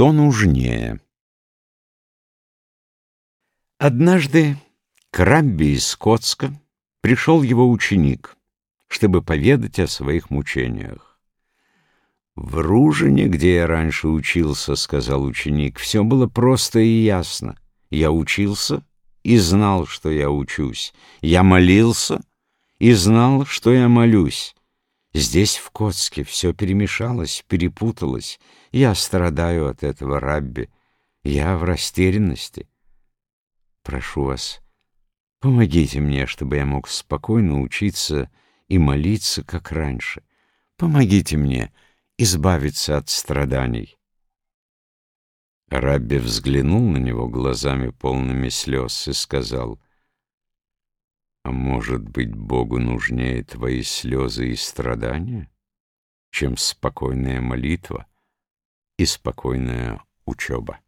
Что нужнее? Однажды к Рабби из Скотска пришел его ученик, чтобы поведать о своих мучениях. «В Ружине, где я раньше учился, — сказал ученик, — все было просто и ясно. Я учился и знал, что я учусь. Я молился и знал, что я молюсь. Здесь, в Котске, все перемешалось, перепуталось. Я страдаю от этого, Рабби. Я в растерянности. Прошу вас, помогите мне, чтобы я мог спокойно учиться и молиться, как раньше. Помогите мне избавиться от страданий. Рабби взглянул на него глазами полными слез и сказал — а может быть, Богу нужнее твои слезы и страдания, чем спокойная молитва и спокойная учеба?